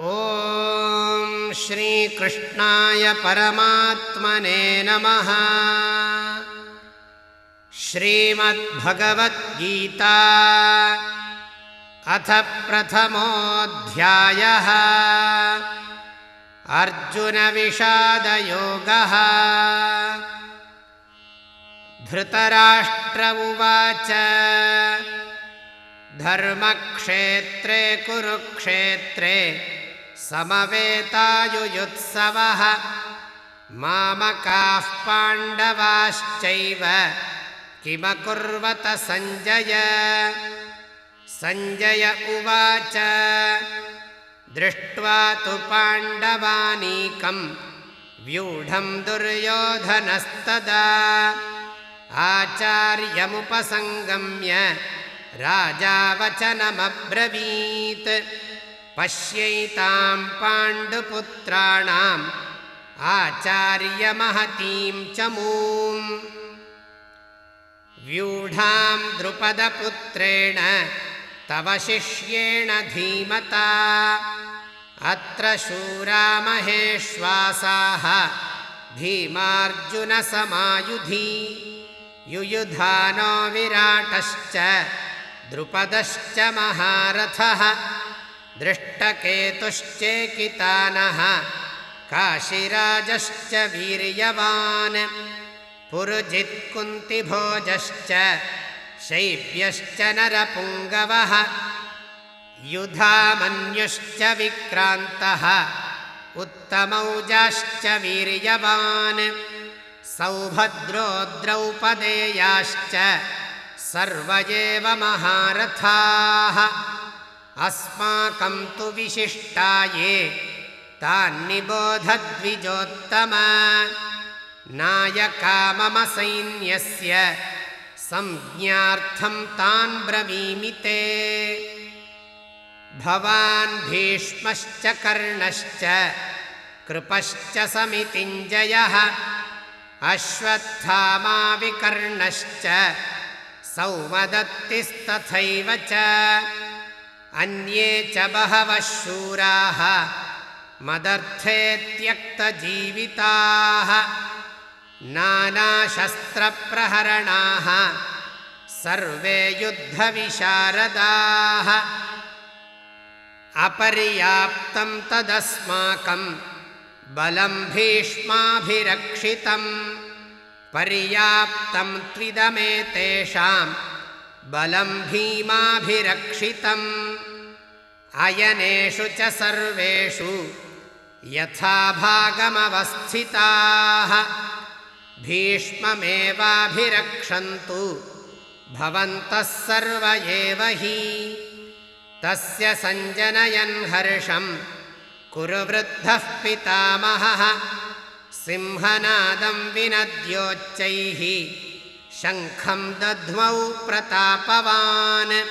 ॐ श्रीकृष्णाय परमात्मने नमः। श्रीमद्भगवद्गीता अथ प्रथमोऽध्यायः। अर्जुनविषादयोगः। धृतराष्ट्र उवाच। धर्मक्षेत्रे कुरुक्षेत्रे समवेतायुयुत्सवः। मामकाः पाण्डवाश्चैव किमकुर्वत सञ्जय? सञ्जय उवाच दृष्ट्वा तु पाण्डवानीकं व्यूढं दुर्योधनस्तदा। आचार्यमुपसङ्गम्य राजा वचनमब्रवीत् पश्यैतां पाण्डुपुत्राणाम् आचार्यमहतीं च मूम्। व्यूढां द्रुपदपुत्रेण तव शिष्येण धीमता। अत्र शूरामहेश्वासाः भीमार्जुनसमायुधि। युयुधानो विराटश्च द्रुपदश्च महारथः दृष्टकेतुश्चेकितानः काशिराजश्च वीर्यवान् पुरुजित्कुन्तिभोजश्च शैब्यश्च नरपुङ्गवः युधामन्युश्च विक्रान्तः उत्तमौजाश्च वीर्यवान् सौभद्रो द्रौपदेयाश्च सर्व एव महारथाः अस्माकं तु विशिष्टा ये तान्निबोधद्विजोत्तम। सैन्यस्य संज्ञार्थं तान् ब्रवीमि ते। भवान् भीष्मश्च कर्णश्च कृपश्च समितिञ्जयः अश्वत्थामाविकर्णश्च सौमदत्तिस्तथैव च अन्ये च बहवः शूराः मदर्थे त्यक्तजीविताः नानाशस्त्रप्रहरणाः सर्वे युद्धविशारदाः अपर्याप्तं तदस्माकं बलं भीष्माभिरक्षितं पर्याप्तं त्विदमेतेषां बलं भीमाभिरक्षितम्। अयनेषु च सर्वेषु यथा भागमवस्थिताः भीष्ममेवाभिरक्षन्तु। भवन्तः सर्व एव हि। तस्य सञ्जनयन् हर्षं कुरु पितामहः। सिंहनादं विनद्योच्चैः शङ्खं दध्मौ प्रतापवान्।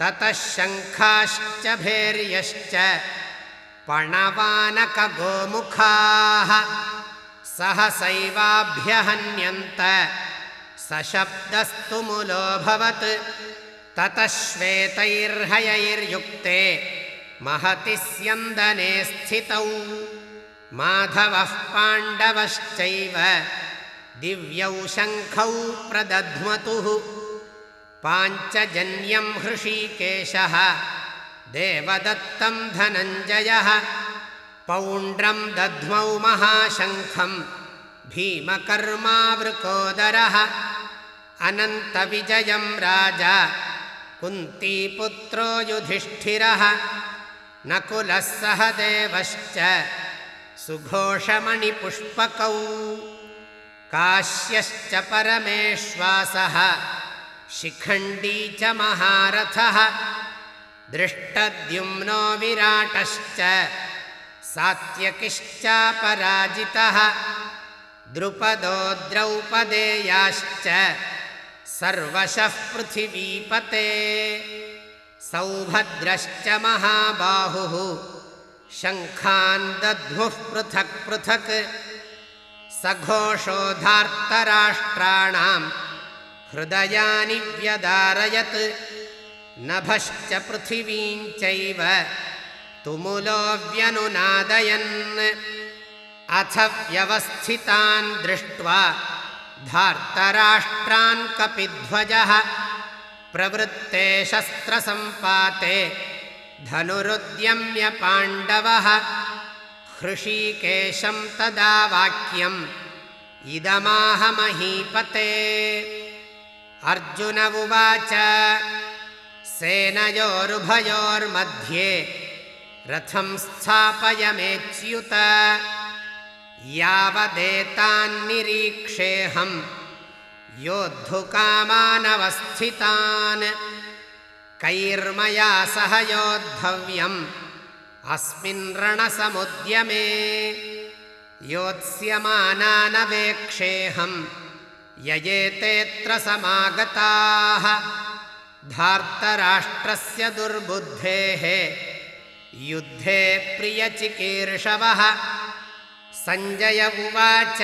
ततः शङ्खाश्च भैर्यश्च पणवानकगोमुखाः। सहसैवाभ्यहन्यन्त सशब्दस्तु मुलोऽभवत्। ततः श्वेतैर्हयैर्युक्ते महति स्यन्दने स्थितौ। माधवः पाण्डवश्चैव दिव्यौ शङ्खौ प्रदध्मतुः पाञ्चजन्यं हृषीकेशः देवदत्तं धनञ्जयः पौण्ड्रं दध्मौ महाशङ्खं भीमकर्मावृकोदरः अनन्तविजयं राजा कुन्तीपुत्रो युधिष्ठिरः नकुलः सह देवश्च सुघोषमणिपुष्पकौ काश्यश्च परमेश्वासः शिखण्डी च महारथः दृष्टद्युम्नो विराटश्च सात्यकिश्चापराजितः द्रुपदो द्रौपदेयाश्च सर्वशः पृथिवीपते सौभद्रश्च महाबाहुः शङ्खान् दध्मुः पृथक् पृथक् सघोषोधार्तराष्ट्राणाम् हृदयानि व्यदारयत्। नभश्च पृथिवीञ्चैव तुमुलोऽव्यनुनादयन् अथ व्यवस्थितान् दृष्ट्वा धार्तराष्ट्रान् कपिध्वजः। प्रवृत्ते शस्त्रसम्पाते धनुरुद्यम्य पाण्डवः हृषीकेशं तदा वाक्यम् इदमाहमहीपते। अर्जुन उवाच सेनयोरुभयोर्मध्ये रथं स्थापयमेच्युत यावदेतान्निरीक्षेऽहं योद्धुकामानवस्थितान्। कैर्मया सह योद्धव्यम् अस्मिन् रणसमुद्यमे योत्स्यमानानवेक्षेऽहं ययेतेऽत्र समागताः धार्तराष्ट्रस्य दुर्बुद्धेः युद्धे प्रियचिकीर्षवः। सञ्जय उवाच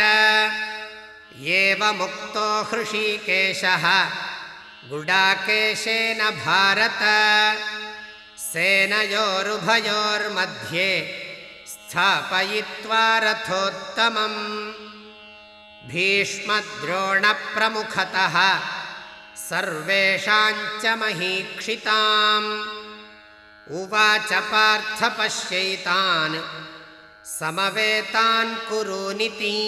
एवमुक्तो हृषीकेशः गुडाकेशेन भारत सेनयोरुभयोर्मध्ये स्थापयित्वा रथोत्तमम् भीष्मद्रोणप्रमुखतः सर्वेषाञ्च महीक्षिताम्। उवाच पार्थ पश्यैतान् समवेतान् कुरुनिति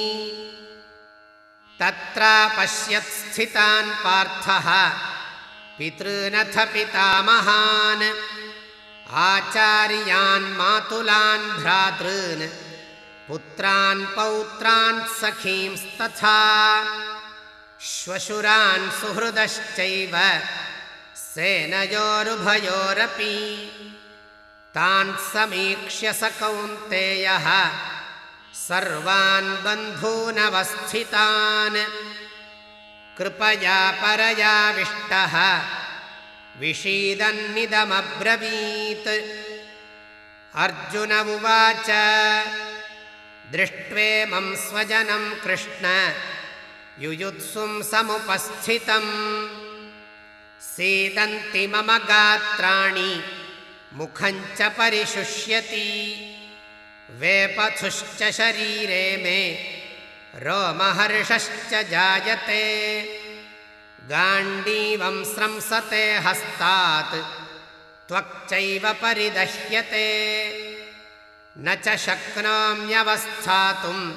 तत्रा पश्यत्स्थितान् पार्थः पितॄनथ पितामहान् आचार्यान् मातुलान् भ्रातॄन् पुत्रान् पौत्रान् सखींस्तथा श्वशुरान् सुहृदश्चैव सेनयोरुभयोरपि। तान् समीक्ष्य स कौन्तेयः सर्वान् बन्धूनवस्थितान्। कृपया परयाविष्टः विषीदन्निदमब्रवीत्। अर्जुन उवाच दृष्ट्वेमं स्वजनं कृष्ण युयुत्सुं समुपस्थितम्। सीदन्ति मम गात्राणि मुखञ्च परिशुष्यति। वेपथुश्च शरीरे मे रोमहर्षश्च जायते गाण्डीवं स्रंसते हस्तात्। त्वक्चैव परिदह्यते। न च शक्नोम्यवस्थातुं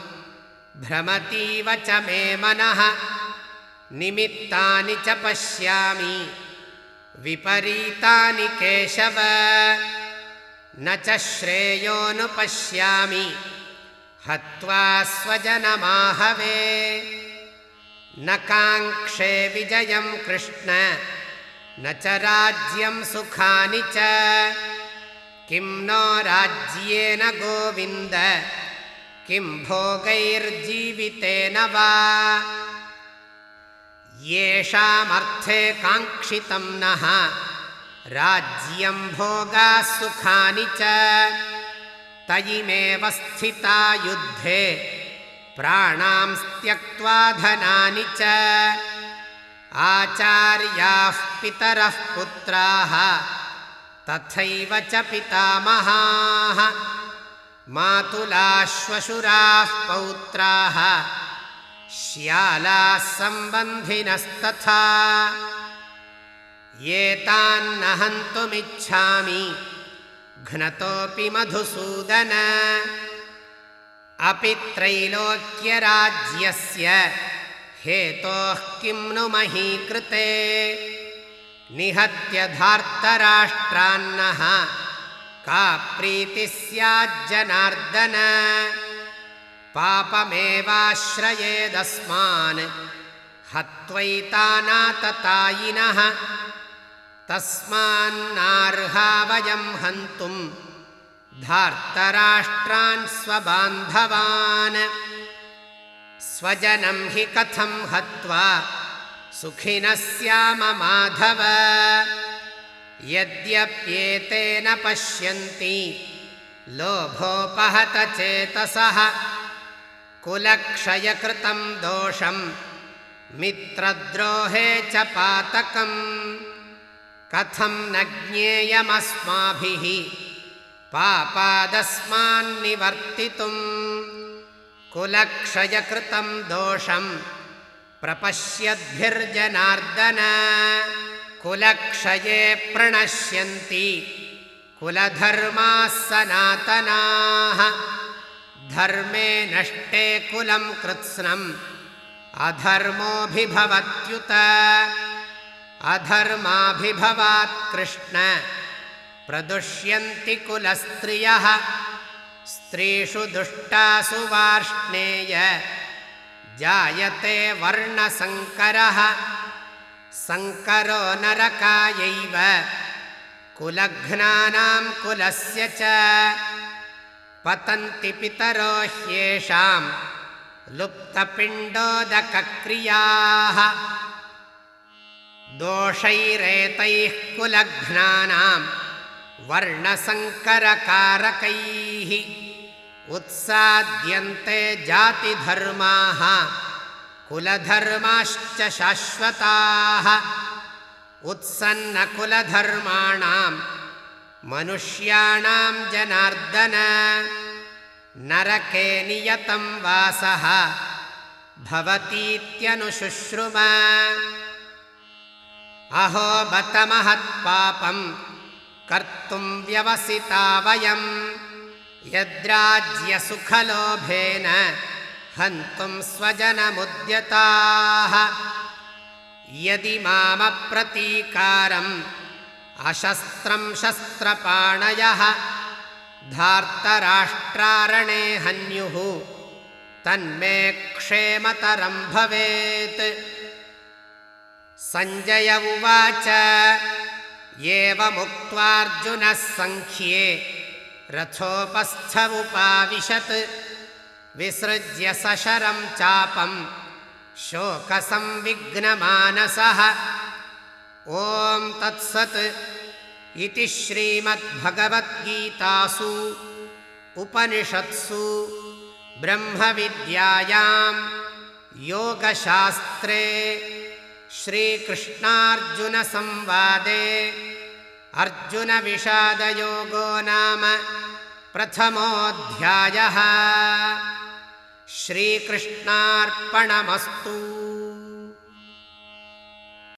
भ्रमतीव च मे मनः। निमित्तानि च पश्यामि। विपरीतानि केशव। न च श्रेयोऽनुपश्यामि। हत्वा स्वजनमाहवे न काङ्क्षे विजयं कृष्ण। न च राज्यं सुखानि च। किं नो राज्येन गोविन्द? किं भोगैर्जीवितेन वा? येषामर्थे काङ्क्षितं नः। राज्यं भोगाः सुखानि च। तयिमेव स्थिता युद्धे त्यक्त्वा धनानि च। आचार्याः पितरः पुत्राः तथैव च पितामहाः। मातुलाश्वशुराः पौत्राः श्यालाः सम्बन्धिनस्तथा। एतान्न हन्तुमिच्छामि घ्नतोऽपि मधुसूदन अपि त्रैलोक्यराज्यस्य हेतोः किं नु महीकृते? निहत्य धार्तराष्ट्रान्नः का प्रीतिः स्याज्जनार्दन पापमेवाश्रयेदस्मान् हत्वैतानाततायिनः? तस्मान्नार्हा वयं हन्तुं धार्तराष्ट्रान् स्वबान्धवान्। स्वजनं हि कथं हत्वा सुखिनः स्याम माधव। यद्यप्येतेन पश्यन्ति लोभोपहतचेतसः कुलक्षयकृतं दोषं मित्रद्रोहे च पातकम्। कथं न ज्ञेयमस्माभिः पापादस्मान्निवर्तितुम् कुलक्षयकृतं दोषं प्रपश्यद्भिर्जनार्दन। कुलक्षये प्रणश्यन्ति कुलधर्माः सनातनाः। धर्मे नष्टे कुलं कृत्स्नम् अधर्मोऽभिभवत्युत। अधर्माभिभवात् कृष्ण प्रदुष्यन्ति कुलस्त्रियः। स्त्रीषु दुष्टासु वार्ष्णेय। जायते वर्णसङ्करः सङ्करो नरकायैव। कुलघ्नानां कुलस्य च। पतन्ति पितरो ह्येषां लुप्तपिण्डोदकक्रियाः। दोषैरेतैः कुलघ्नानां वर्णसङ्करकारकैः उत्साद्यन्ते जातिधर्माः कुलधर्माश्च शाश्वताः। उत्सन्नकुलधर्माणां मनुष्याणां जनार्दन। नरके नियतं वासः भवतीत्यनुशुश्रुम। अहो बतमहत्पापं कर्तुं व्यवसिता वयं यद्राज्यसुखलोभेन हन्तुं स्वजनमुद्यताः। यदि मामप्रतीकारम् अशस्त्रं शस्त्रपाणयः धार्तराष्ट्रारणे हन्युः तन्मे क्षेमतरं भवेत्। सञ्जय उवाच एवमुक्त्वार्जुनः सङ्ख्ये रथोपस्थ उपाविशत् विसृज्य सशरं चापं शोकसंविघ्नमानसः। ॐ तत्सत् इति श्रीमद्भगवद्गीतासु। उपनिषत्सु। ब्रह्मविद्यायां योगशास्त्रे। श्रीकृष्णार्जुनसंवादे अर्जुनविषादयोगो नाम प्रथमोऽध्यायः। श्रीकृष्णार्पणमस्तु